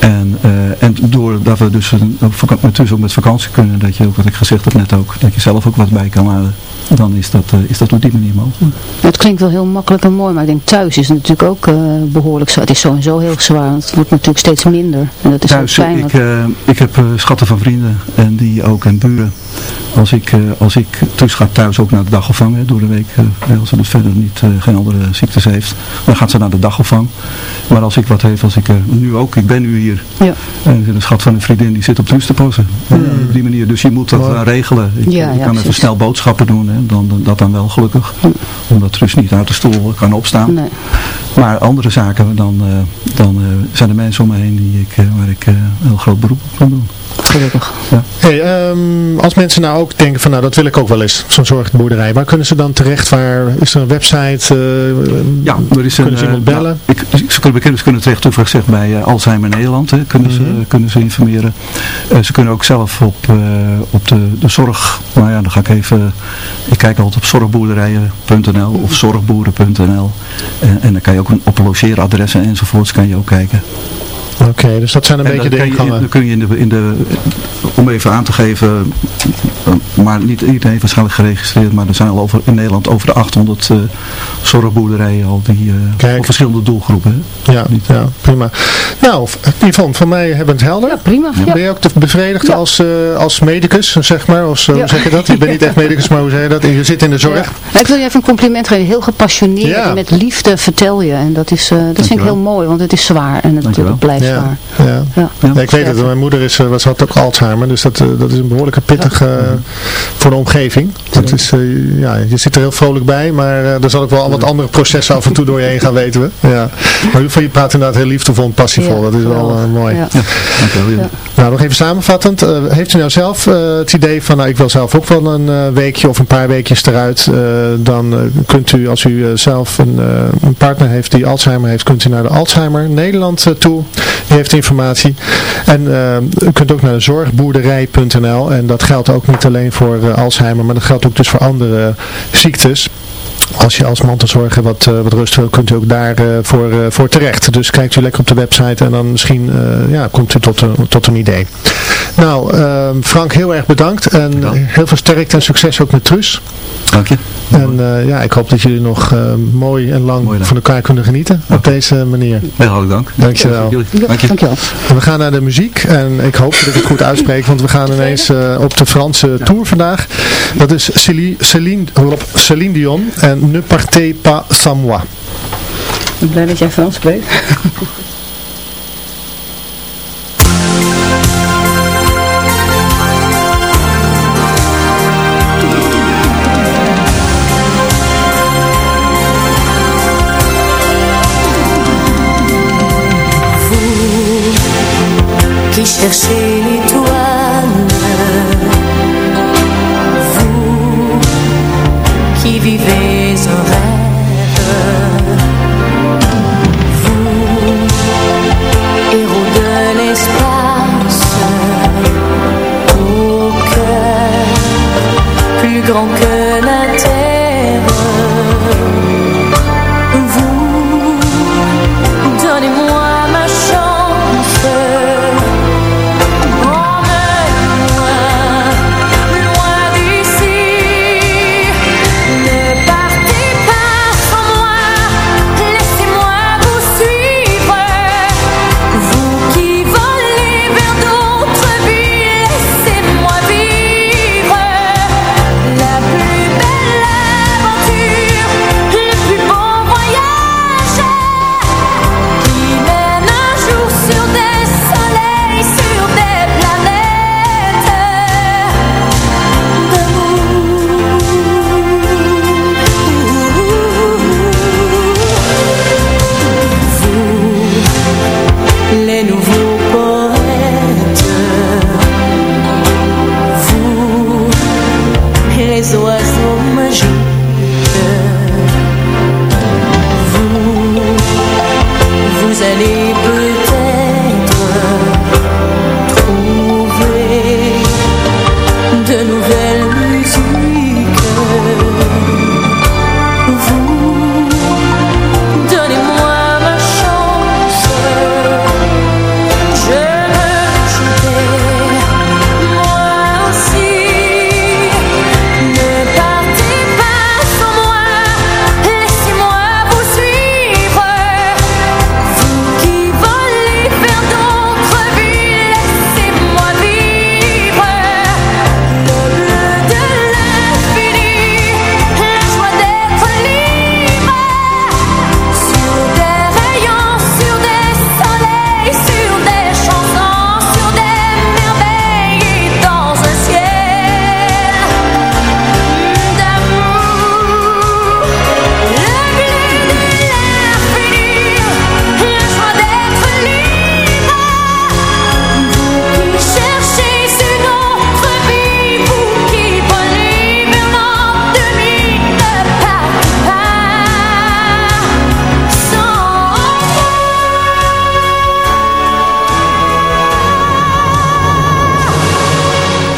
En, eh, en doordat we dus een, ook met Truus ook met vakantie kunnen, dat je ook, wat ik gezegd heb net ook, dat je zelf ook wat bij kan laden, dan is dat, eh, is dat op die manier mogelijk. Het klinkt wel heel makkelijk en mooi, maar ik denk thuis is het natuurlijk ook eh, behoorlijk zwaar. Het is sowieso heel zwaar, want het wordt natuurlijk steeds minder. En dat is Thuis, ook pijnlijk. ik, ik heb schatten van vrienden en die ook en buren. Als ik, eh, als ik Truus gaat thuis ook naar de dagopvang hè, door de week, eh, als ze dus verder niet, eh, geen andere ziektes heeft, dan gaat ze naar de dagopvang. Maar als ik wat heeft, als ik nu ook, ik ben nu hier, Ja. en een schat van een vriendin die zit op Truus te passen. Eh, op die manier, dus je moet dat regelen. Ik, Ja, ik ja, kan even precies. snel boodschappen doen, hè, dan, dan- dat dan wel gelukkig. Omdat Truus niet uit de stoel kan opstaan. Nee. Maar andere zaken, dan, dan zijn er mensen om me heen die ik, waar ik een heel groot beroep op kan doen. Gelukkig. Hey, ehm, als mensen nou ook denken van nou dat wil ik ook wel eens, zo'n zorgboerderij, waar kunnen ze dan terecht? Waar, is er een website? eh, Ja, er is kunnen een, ze iemand eh, bellen? nou, ik, ze kunnen bekend, ze kunnen terecht toevallig gezegd bij eh, Alzheimer Nederland, hè, kunnen, Mhm. ze, kunnen ze informeren. Eh, ze kunnen ook zelf op, eh, op de, de zorg, nou ja, dan ga ik even, ik kijk altijd op zorgboerderijen.nl of zorgboeren.nl en, en dan kan je ook een, op logeeradressen enzovoorts kan je ook kijken. Oké, dus dat zijn een En beetje de ingangen. dan kun je in de, in de, om even aan te geven, eh, maar niet iedereen heeft waarschijnlijk geregistreerd, maar er zijn al over, in Nederland over de 800 eh zorgboerderijen al die eh, verschillende doelgroepen. Hè? Ja, ja, prima. Nou, Yvonne, van mij hebben het helder. Ja, prima. Ben je ook te- bevredigd Ja. als, eh, als medicus, zeg maar? Als, Ja. Hoe zeg je dat? Je bent niet echt medicus, maar hoe zeg je dat? Je zit in de zorg. Ik wil je even een compliment geven. Heel gepassioneerd Ja. en met liefde vertel je. En dat, is, eh, dat vind ik heel mooi, want het is zwaar en het, het blijft Ja, zwaar. ja. Ja. Ja, ik weet het, mijn moeder is, eh, was, had ook Alzheimer, dus dat, eh, dat is een behoorlijke pittige eh, voor de omgeving. Dat is, eh, ja, je zit er heel vrolijk bij, maar eh, er zal ook wel wat andere processen af en toe door je heen gaan, weten we. Ja. Maar u- je praat inderdaad heel liefdevol en passievol, Ja, dat is wel mooi. Ja. Ja, dankjewel. Ja. Nou, nog even samenvattend. eh, heeft u nou zelf eh, het idee van, nou ik wil zelf ook wel een eh, weekje of een paar weekjes eruit. eh, dan kunt u, als u zelf een, eh, een partner heeft die Alzheimer heeft, kunt u naar de Alzheimer Nederland toe. Die heeft informatie. En eh, u kunt ook naar zorgboerderij.nl. En dat geldt ook niet alleen voor eh, Alzheimer, maar dat geldt ook dus voor andere ziektes. Als je als mantelzorger wat, eh, wat rust wil, kunt u ook daar eh, voor, eh, voor terecht. Dus kijkt u lekker op de website en dan misschien eh, ja, komt u tot, een tot een idee. Nou, ehm, Frank, heel erg bedankt. En Bedankt. heel veel sterkte en succes ook met Truus. Dank je. En eh, ja, ik hoop dat jullie nog eh, mooi en lang Mooi van elkaar kunnen genieten op deze manier. Heel hartelijk dank. Dankjewel. Ja, Dank je. Dankjewel. En we gaan naar de muziek en ik hoop dat ik het goed uitspreek, want we gaan ineens eh, op de Franse tour vandaag. Dat is Céline, Céline, Céline Dion en Ne partez pas sans moi. Blij dat jij Frans spreekt.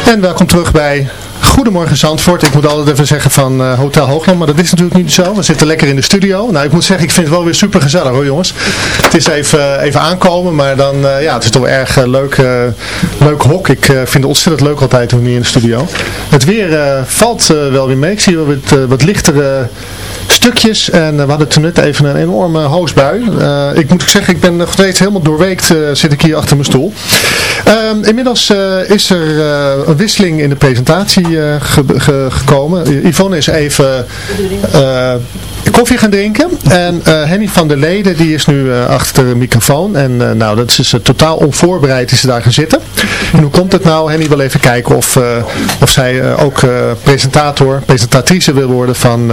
En welkom terug bij Goedemorgen Zandvoort. Ik moet altijd even zeggen van eh, Hotel Hoogland, maar dat is natuurlijk niet zo. We zitten lekker in de studio. Nou, ik moet zeggen, ik vind het wel weer super gezellig hoor jongens. Het is even, even aankomen, maar dan, eh, ja, het is toch erg eh, leuk, eh, leuk hok. Ik eh, vind het ontzettend leuk altijd om hier in de studio. Het weer eh, valt eh, wel weer mee. Ik zie wel wat, eh, wat lichtere stukjes en eh, we hadden toen net even een enorme hoosbui. Eh, ik moet zeggen, ik ben nog steeds helemaal doorweekt eh, zit ik hier achter mijn stoel. Ehm, inmiddels is er een wisseling in de presentatie ge- ge- gekomen. Yvonne is even koffie gaan drinken en eh, Henny van der Leden die is nu eh, achter de microfoon en eh, nou dat is eh, totaal onvoorbereid is ze daar gaan zitten. En hoe komt het nou? Henny wil even kijken of, of zij ook presentator, presentatrice wil worden van,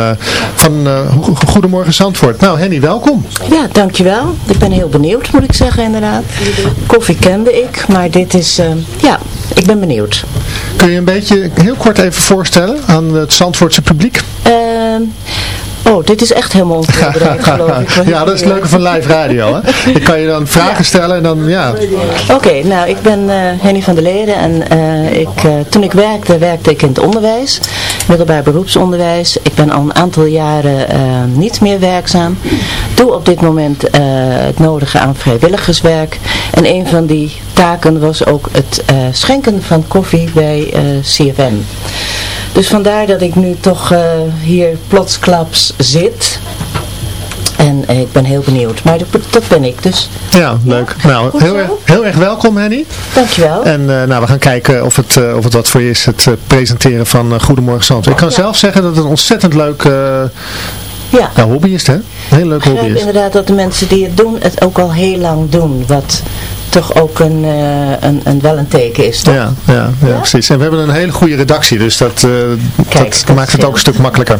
van Go- Goedemorgen Zandvoort. Nou Henny, welkom. Ja, dankjewel. Ik ben heel benieuwd, moet ik zeggen, inderdaad. Koffie kende ik, maar dit is, ja, ik ben benieuwd. Kun je een beetje heel kort even voorstellen aan het Zandvoortse publiek? Ehm, oh, dit is echt helemaal onvoorbereid, geloof ik. ja, dat is het leuke van live radio. Hè? Ik kan je dan vragen stellen en dan, ja. Oké, nou, ik ben eh, Henny van der Leden en eh, ik, eh, toen ik werkte, werkte ik in het onderwijs, middelbaar beroepsonderwijs. Ik ben al een aantal jaren niet meer werkzaam. Doe op dit moment het nodige aan vrijwilligerswerk. En een van die taken was ook het schenken van koffie bij CFM. Dus vandaar dat ik nu toch eh, hier plotsklaps zit. En eh, ik ben heel benieuwd. Maar dat, ben ik dus. Ja, leuk. nou, heel erg, heel erg welkom Henny. Dankjewel. En eh, nou, we gaan kijken of het, eh, of het wat voor je is, het presenteren van Goedemorgen Zandvoort. Ik kan zelf zeggen dat het een ontzettend leuk Ja. hobby is, hè? Een heel leuk hobby is. inderdaad dat de mensen die het doen, het ook al heel lang doen. Wat toch ook een, eh, een, een, wel een teken is, toch? Ja, ja, ja, precies. En we hebben een hele goede redactie, dus dat, eh, dat, maakt het ook een stuk makkelijker.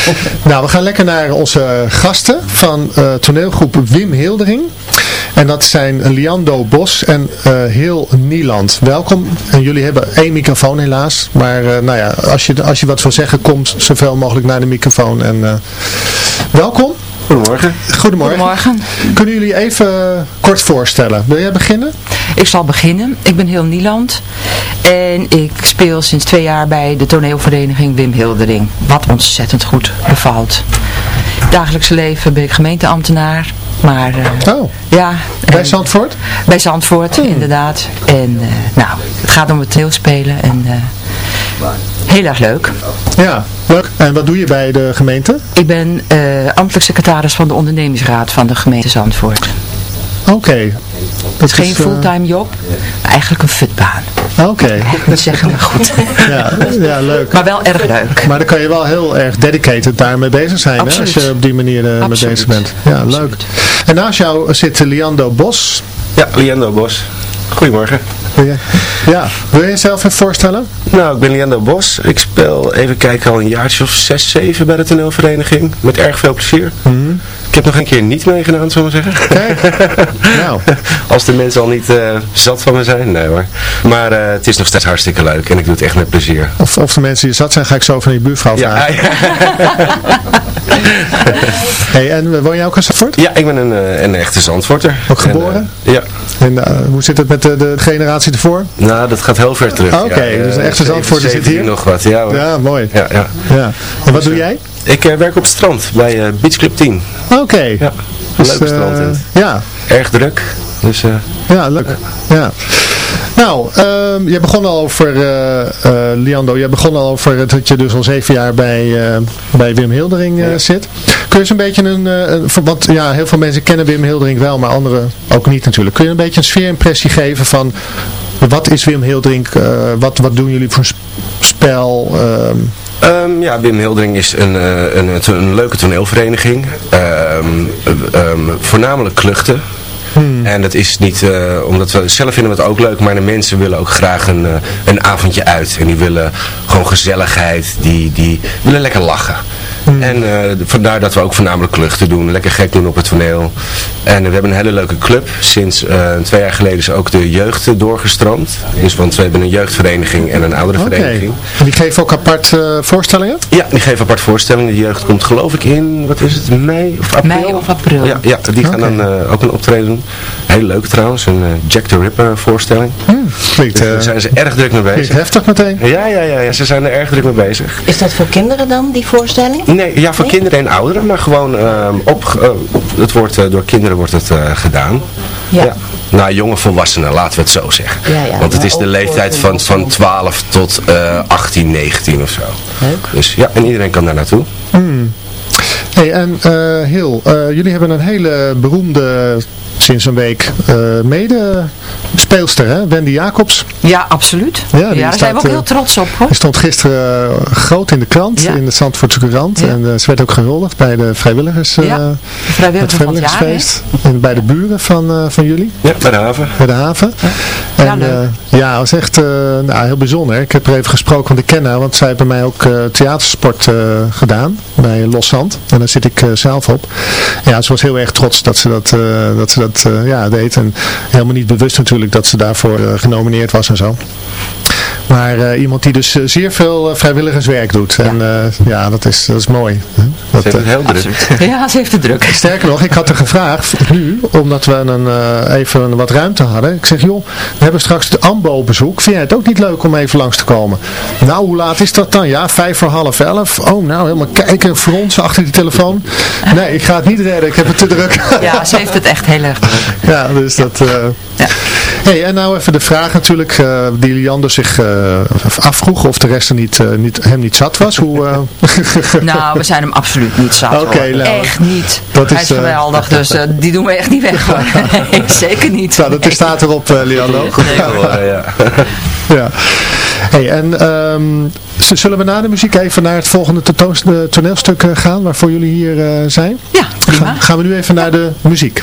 nou, we gaan lekker naar onze gasten van eh, toneelgroep Wim Hildering. En dat zijn Liando Bos en eh Heel Nieland. Welkom. En jullie hebben één microfoon helaas. Maar nou ja, als je, als je wat wil zeggen, kom zoveel mogelijk naar de microfoon. En, welkom. Goedemorgen. Goedemorgen. Goedemorgen. Kunnen jullie even kort voorstellen? Wil jij beginnen? Ik zal beginnen. Ik ben Heel Nieland. En ik speel sinds twee jaar bij de toneelvereniging Wim Hildering. Wat ontzettend goed bevalt. Dagelijkse leven ben ik gemeenteambtenaar. Maar eh, oh. ja. Bij Zandvoort? Bij Zandvoort, inderdaad. En eh, nou, het gaat om het toneelspelen. En eh, heel erg leuk. Ja, leuk. En wat doe je bij de gemeente? Ik ben eh, ambtelijk secretaris van de ondernemingsraad van de gemeente Zandvoort. Oké. Het is geen is, eh, fulltime job, maar eigenlijk een futbaan. Oké. Ik moet zeggen, maar goed. Ja, ja, leuk. Maar wel erg leuk. Maar dan kan je wel heel erg dedicated daarmee bezig zijn, hè, als je op die manier eh, mee bezig bent. Ja, leuk. En naast jou zit Liando Bos. Ja, Liendo Bos. Goedemorgen. Ja, wil je jezelf even voorstellen? Nou, ik ben Liendo Bos. Ik speel, even kijken, al een jaartje of zes, zeven bij de toneelvereniging. Met erg veel plezier. Mhm. Ik heb nog een keer niet meegedaan, zullen we maar zeggen. nou. Als de mensen al niet eh, zat van me zijn. Nee hoor. Maar eh, het is nog steeds hartstikke leuk. En ik doe het echt met plezier. Of, of de mensen die zat zijn, ga ik zo van die buurvrouw vragen. hey, en eh, woon jij ook in Zandvoort? Ja, ik ben een, een echte Zandvoorter. Ook geboren? En, ja. En hoe zit het met de, de generatie ervoor? Nou, dat gaat heel ver terug. Oké, ja, dus een echte Zandvoorter zit 17 hier? nog wat, ja hoor. Ja, mooi. Ja, ja. Ja. En wat doe jij? Ik eh, werk op het strand bij eh, Beach Club 10. Oké. Ja, Dus, leuke eh, strand. ja. Erg druk. Dus, Ja, leuk. Ja. Nou, ehm jij begon al over, eh eh, Liando, jij begon al over dat je dus al zeven jaar bij, bij Wim Hildering zit. Kun je eens een beetje een, een- want ja, heel veel mensen kennen Wim Hildering wel, maar anderen ook niet natuurlijk. Kun je een beetje een sfeerimpressie geven van, wat is Wim Hildering, eh, wat, wat doen jullie voor sp- spel? ehm? Ehm, ja, Wim Hildering is een, eh, een, een, een leuke toneelvereniging. Ehm, voornamelijk kluchten. Hmm. En dat is niet, eh, omdat we zelf vinden we het ook leuk, maar de mensen willen ook graag een, een avondje uit. En die willen gewoon gezelligheid, die, die willen lekker lachen. En eh, vandaar dat we ook voornamelijk kluchten doen, lekker gek doen op het toneel. En we hebben een hele leuke club. Sinds eh, twee jaar geleden is ook de jeugd doorgestroomd. Dus, want we hebben een jeugdvereniging en een oudere Oké. vereniging. En die geven ook apart eh, voorstellingen? Ja, die geven apart voorstellingen. De jeugd komt geloof ik in, wat is het, mei of april? Mei of april. Ja, ja die gaan dan eh, ook een optreden doen. Heel leuk trouwens, een Jack the Ripper voorstelling. Klinkt, Dus daar zijn ze erg druk mee bezig. heftig meteen. Ja, ja, ja, ja, ze zijn er erg druk mee bezig. Is dat voor kinderen dan, die voorstelling? Nee, ja, voor Nee? kinderen en ouderen, maar gewoon ehm, op, eh, het wordt, eh, door kinderen wordt het eh, gedaan. Ja. Nou, jonge volwassenen, laten we het zo zeggen. Ja, ja, Want het is de leeftijd van, van 12 tot eh 18, 19 of zo. Leuk. Dus ja, en iedereen kan daar naartoe. Hmm. Hey, en eh Hil, eh, jullie hebben een hele beroemde, sinds een week, eh medespeelster, hè? Wendy Jacobs. Ja, absoluut. Ja, daar staat, zijn we ook eh, heel trots op hoor. Die stond gisteren eh, groot in de krant, Ja. in de Zandvoortse Courant. Ja. En eh, ze werd ook gehuldigd bij de vrijwilligers, eh, Ja, de het vrijwilliger van het jaar. vrijwilligersfeest. En bij de buren van, eh, van jullie, Ja, bij de haven. bij de haven. Ja, En leuk. eh, ja, het was echt eh, nou, heel bijzonder. Ik heb er even gesproken, want ik ken haar, want zij heeft bij mij ook eh, theatersport eh, gedaan bij Loszand. En daar zit ik eh, zelf op. Ja, ze was heel erg trots dat ze dat, eh, dat, ze dat eh, ja, deed. En helemaal niet bewust natuurlijk dat ze daarvoor eh, genomineerd was en zo. Maar eh, iemand die dus eh, zeer veel eh, vrijwilligerswerk doet. En eh, ja, dat is, dat is mooi. Dat, Ze heeft het heel druk. Ja, ze heeft het druk. Sterker nog, ik had er gevraagd nu, omdat we een, eh, even wat ruimte hadden. Ik zeg, joh, we hebben straks de AMBO-bezoek. Vind jij het ook niet leuk om even langs te komen? Nou, hoe laat is dat dan? Ja, vijf voor half elf. Oh, nou, helemaal kijken, fronsen achter die telefoon. Nee, ik ga het niet redden, ik heb het te druk. Ja, ze heeft het echt heel erg druk. Ja, dus dat... eh, Ja. Hey, en nou even de vraag natuurlijk, eh, die Liander zich eh, afvroeg of de rest er niet, eh, niet, hem niet zat was. Hoe, Nou, we zijn hem absoluut niet zat Oké, hoor. nou, Echt niet. dat Hij is, is geweldig, dus die doen we echt niet weg hoor. Nee, zeker niet. nou, dat staat erop, eh Liander. Ja, ja. Ja. Hey, en ehm, zullen we na de muziek even naar het volgende toneelstuk gaan waarvoor jullie hier zijn? Ja, prima. Ga- gaan we nu even naar de muziek.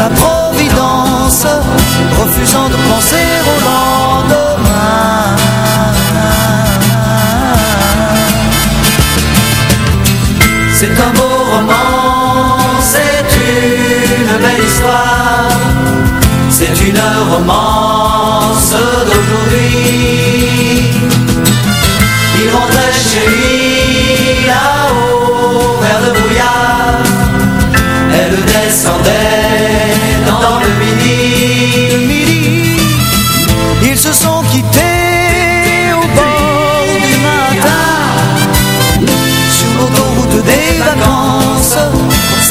la providence, refusant de penser au lendemain. C'est un beau roman, c'est une belle histoire. C'est une romance d'aujourd'hui.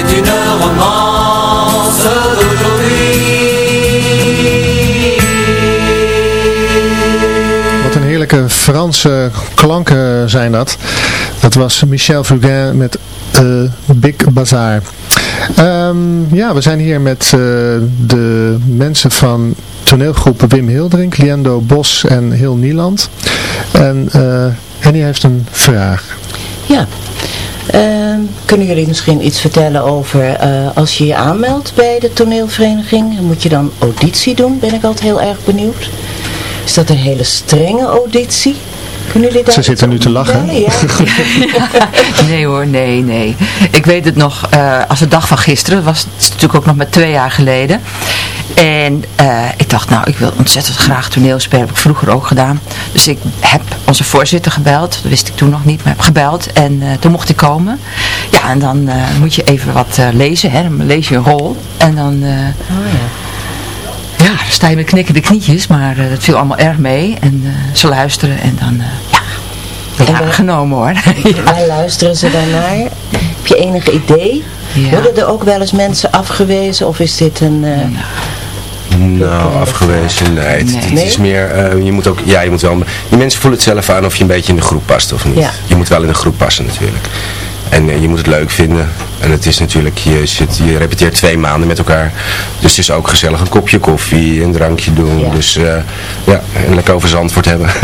c'est une romance d'aujourd'hui. Wat een heerlijke Franse klanken zijn dat. Dat was Michel Fugain met eh, Big Bazaar. Ehm, ja, we zijn hier met eh, de mensen van toneelgroep Wim Hildering, Liendo Bos en Heel Nieland. En uh, Henny heeft een vraag. Ja. Ehm, kunnen jullie misschien iets vertellen over eh, als je je aanmeldt bij de toneelvereniging? Moet je dan auditie doen? Ben ik altijd heel erg benieuwd. Is dat een hele strenge auditie? Kunnen jullie daar Ze zitten nu te lachen. Nee, ja. nee hoor, nee, nee. Ik weet het nog uh, als de dag van gisteren. was het is natuurlijk ook nog maar twee jaar geleden. En uh, ik dacht, nou, ik wil ontzettend graag toneel spelen. Heb ik vroeger ook gedaan. Dus ik heb onze voorzitter gebeld. Dat wist ik toen nog niet, maar heb gebeld. En uh, toen mocht ik komen. Ja, en dan moet je even wat lezen. Hè. Dan lees je een rol. En dan... Oh, ja. Ja, dan sta je met knikkende knietjes, maar dat viel allemaal erg mee. En ze luisteren en dan, ja, ja wij, genomen hoor. ja. Waar luisteren ze daarnaar? Heb je enig idee? Ja. Worden er ook wel eens mensen afgewezen of is dit een... Nou, afgewezen, nee. Het, nee. het is meer, uh, je moet ook, ja, je moet wel, die mensen voelen het zelf aan of je een beetje in de groep past of niet. Ja. Je moet wel in de groep passen natuurlijk. En uh, je moet het leuk vinden. En het is natuurlijk, je, zit, je repeteert twee maanden met elkaar. Dus het is ook gezellig een kopje koffie, een drankje doen. Ja. Dus uh, ja, en lekker over Zandvoort hebben.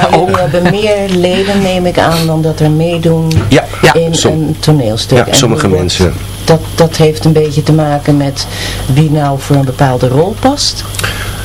Nou, jullie hebben meer leden, neem ik aan, dan dat er meedoen ja, ja, in som, een toneelstuk. Ja, sommige mensen. Dat, dat heeft een beetje te maken met wie nou voor een bepaalde rol past?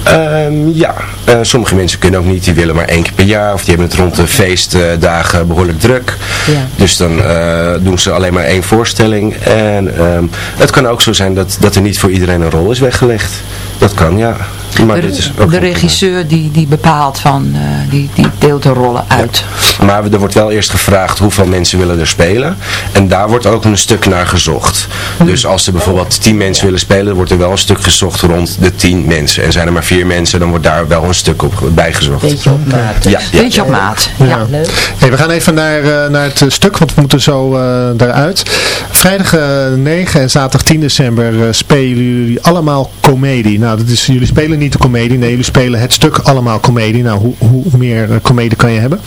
Um, ja, uh, sommige mensen kunnen ook niet, die willen maar één keer per jaar of die hebben het rond de feestdagen behoorlijk druk. Ja. Dus dan uh, doen ze alleen maar één voorstelling. En um, het kan ook zo zijn dat, dat er niet voor iedereen een rol is weggelegd. Dat kan, ja. Maar de, dit is ook de regisseur die, die bepaalt van, uh, die, die deelt de rollen uit. Ja. Maar er wordt wel eerst gevraagd hoeveel mensen willen er spelen. En daar wordt ook een stuk naar gezocht. Hm. Dus als er bijvoorbeeld tien mensen willen spelen, wordt er wel een stuk gezocht rond de tien mensen. En zijn er maar vier mensen, dan wordt daar wel een stuk op bijgezocht. Beetje op maat. Dus. Ja, ja. Beetje op maat. Ja. ja. Leuk. Hey, we gaan even naar, uh, naar het stuk, want we moeten zo uh, daaruit. Vrijdag uh, 9 en zaterdag 10 december spelen jullie allemaal comedie. Nou, dat is, jullie spelen niet de comedie, nee, jullie spelen het stuk allemaal comedie. Nou, hoe, hoe meer uh, comedie kan je hebben?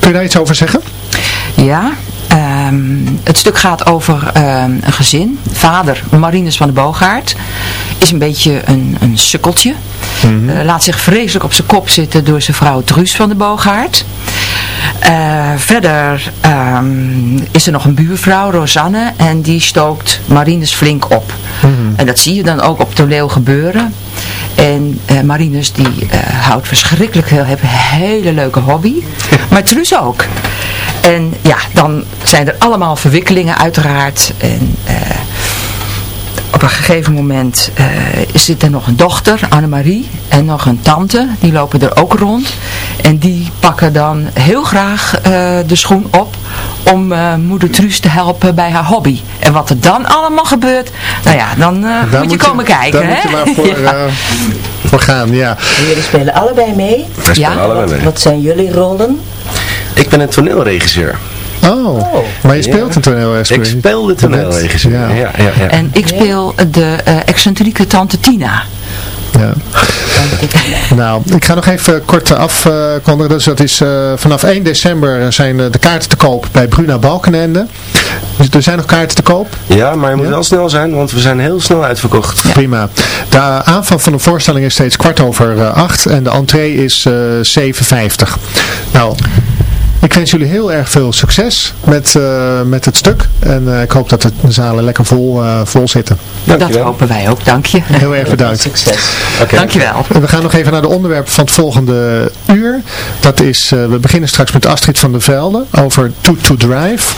Kun je daar iets over zeggen? Ja, um, het stuk gaat over um, een gezin. Vader, Marinus van de Boogaard, is een beetje een, een sukkeltje. Mm -hmm. uh, laat zich vreselijk op zijn kop zitten door zijn vrouw Truus van de Boogaard. Uh, verder um, is er nog een buurvrouw, Rosanne, en die stookt Marinus flink op. Mm -hmm. En dat zie je dan ook op toneel gebeuren. En uh, Marinus die uh, houdt verschrikkelijk veel, heeft een hele leuke hobby. Maar Truus ook. En ja, dan zijn er allemaal verwikkelingen uiteraard. En op een gegeven moment uh, zit er nog een dochter, Annemarie, en nog een tante. Die lopen er ook rond. En die pakken dan heel graag uh, de schoen op om uh, moeder Truus te helpen bij haar hobby. En wat er dan allemaal gebeurt, nou ja, dan uh, moet, moet je komen je, kijken. Daar hè? moet je maar voor, ja. uh, voor gaan, ja. En jullie spelen allebei mee? Wij spelen Ja. allebei Wat, mee. wat zijn jullie rollen? Ik ben een toneelregisseur. Oh, maar je speelt Ja. een toneelregisseur. Ik speel de toneelregisseur. Ja. Ja. Ja, ja, ja. En ik speel de uh, excentrieke tante Tina. Ja. Nou, ik ga nog even kort afkondigen. Dus dat is uh, vanaf 1 december zijn de kaarten te koop bij Bruna Balkenende. Dus er zijn nog kaarten te koop. Ja, maar je moet ja? wel snel zijn, want we zijn heel snel uitverkocht. Ja. Prima. De aanvang van de voorstelling is steeds kwart over uh, acht en de entree is uh, 7,50. Nou, ik wens jullie heel erg veel succes met, uh, met het stuk. En uh, ik hoop dat de zalen lekker vol, uh, vol zitten. Dankjewel. Dat hopen wij ook, dank je. Heel erg bedankt. Succes. Okay. Dankjewel. We gaan nog even naar de onderwerpen van het volgende uur. Dat is, we beginnen straks met Astrid van der Velde over To To Drive.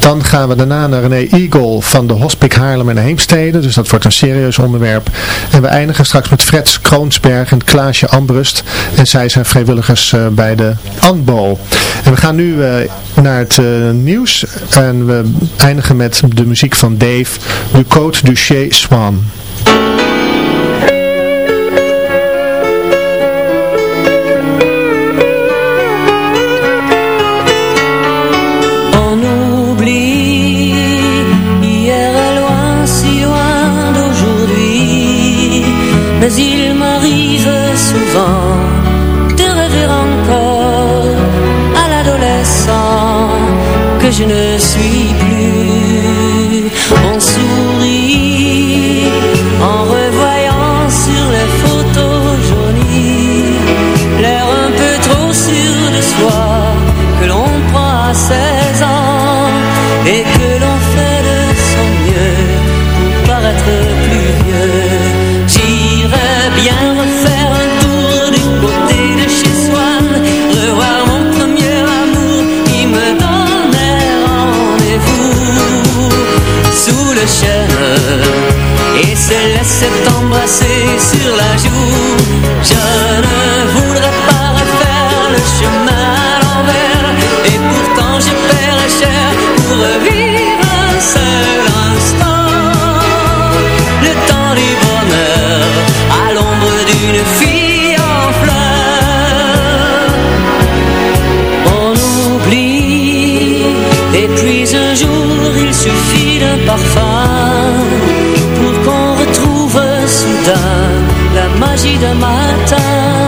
Dan gaan we daarna naar René Eagle van de Hospic Haarlem en Heemstede. Dus dat wordt een serieus onderwerp. En we eindigen straks met Freds Kroonsberg en Klaasje Ambrust. En zij zijn vrijwilligers bij de ANBO. En we gaan nu uh, naar het uh, nieuws. En we eindigen met de muziek van Dave, de Côte du Chez Swan. mais il m'arrive souvent je ne suis plus. On sourit en revoyant sur les photos jaunies l'air un peu trop sûr de soi que l'on prend à et se laisser embrasser sur la joue. Je ne voudrais pas refaire le chemin à l'envers et pourtant je paierais cher pour revivre un seul instant. Le temps du bonheur à l'ombre d'une fille en fleurs. On oublie et puis un jour il suffit d'un parfum 的马扎。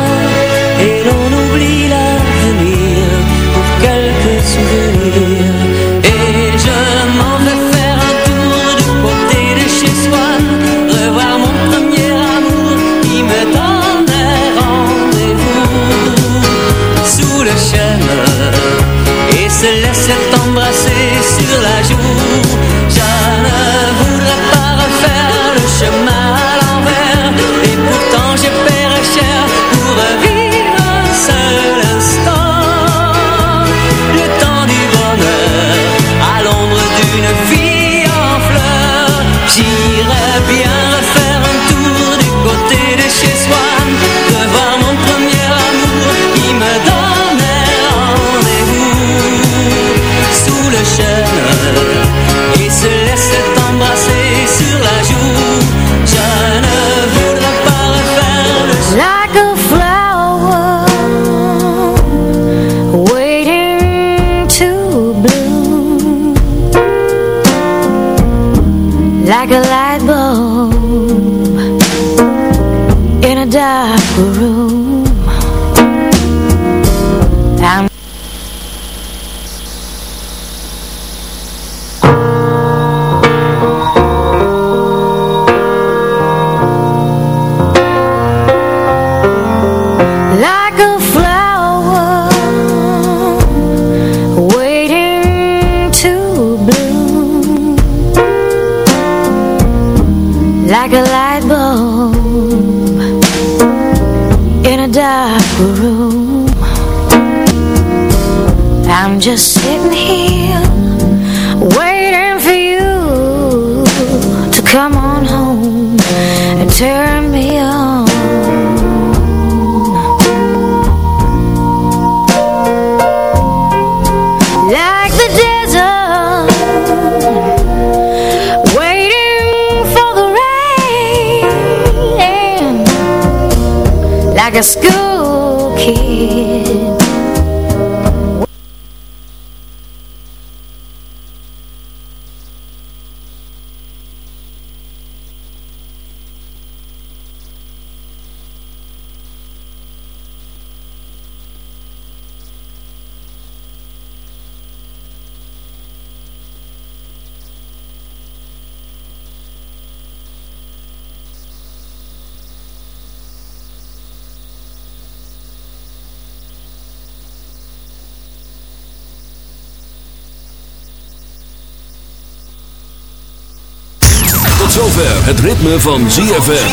Tot zover het ritme van ZFM.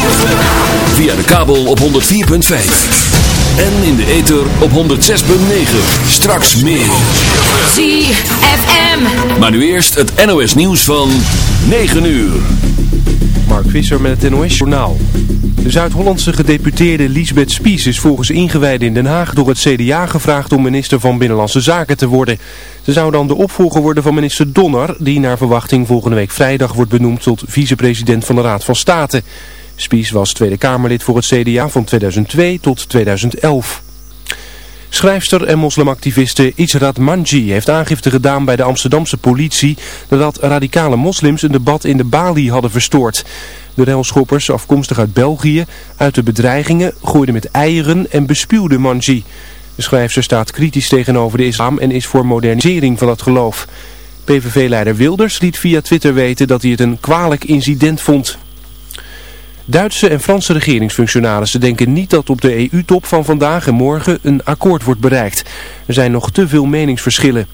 Via de kabel op 104.5. En in de ether op 106.9. Straks meer. ZFM. Maar nu eerst het NOS nieuws van 9 uur. Mark Visser met het NOS Journaal. De Zuid-Hollandse gedeputeerde Liesbeth Spies is volgens ingewijden in Den Haag door het CDA gevraagd om minister van Binnenlandse Zaken te worden. Ze zou dan de opvolger worden van minister Donner, die naar verwachting volgende week vrijdag wordt benoemd tot vicepresident van de Raad van State. Spies was Tweede Kamerlid voor het CDA van 2002 tot 2011. Schrijfster en moslimactiviste Israt Manji heeft aangifte gedaan bij de Amsterdamse politie nadat radicale moslims een debat in de Bali hadden verstoord. De railschoppers, afkomstig uit België, uit de bedreigingen, gooiden met eieren en bespuwden Manji. De schrijfster staat kritisch tegenover de islam en is voor modernisering van het geloof. PVV-leider Wilders liet via Twitter weten dat hij het een kwalijk incident vond. Duitse en Franse regeringsfunctionarissen denken niet dat op de EU-top van vandaag en morgen een akkoord wordt bereikt. Er zijn nog te veel meningsverschillen.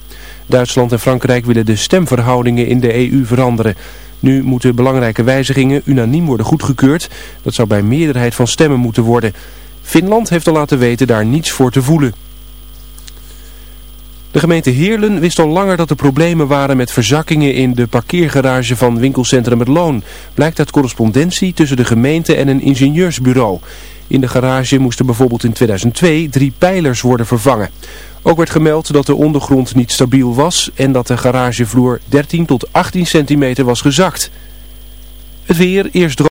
Duitsland en Frankrijk willen de stemverhoudingen in de EU veranderen. Nu moeten belangrijke wijzigingen unaniem worden goedgekeurd. Dat zou bij meerderheid van stemmen moeten worden. Finland heeft al laten weten daar niets voor te voelen. De gemeente Heerlen wist al langer dat er problemen waren met verzakkingen in de parkeergarage van winkelcentrum Het Loon. Blijkt uit correspondentie tussen de gemeente en een ingenieursbureau. In de garage moesten bijvoorbeeld in 2002 drie pijlers worden vervangen. Ook werd gemeld dat de ondergrond niet stabiel was en dat de garagevloer 13 tot 18 centimeter was gezakt. Het weer eerst droog.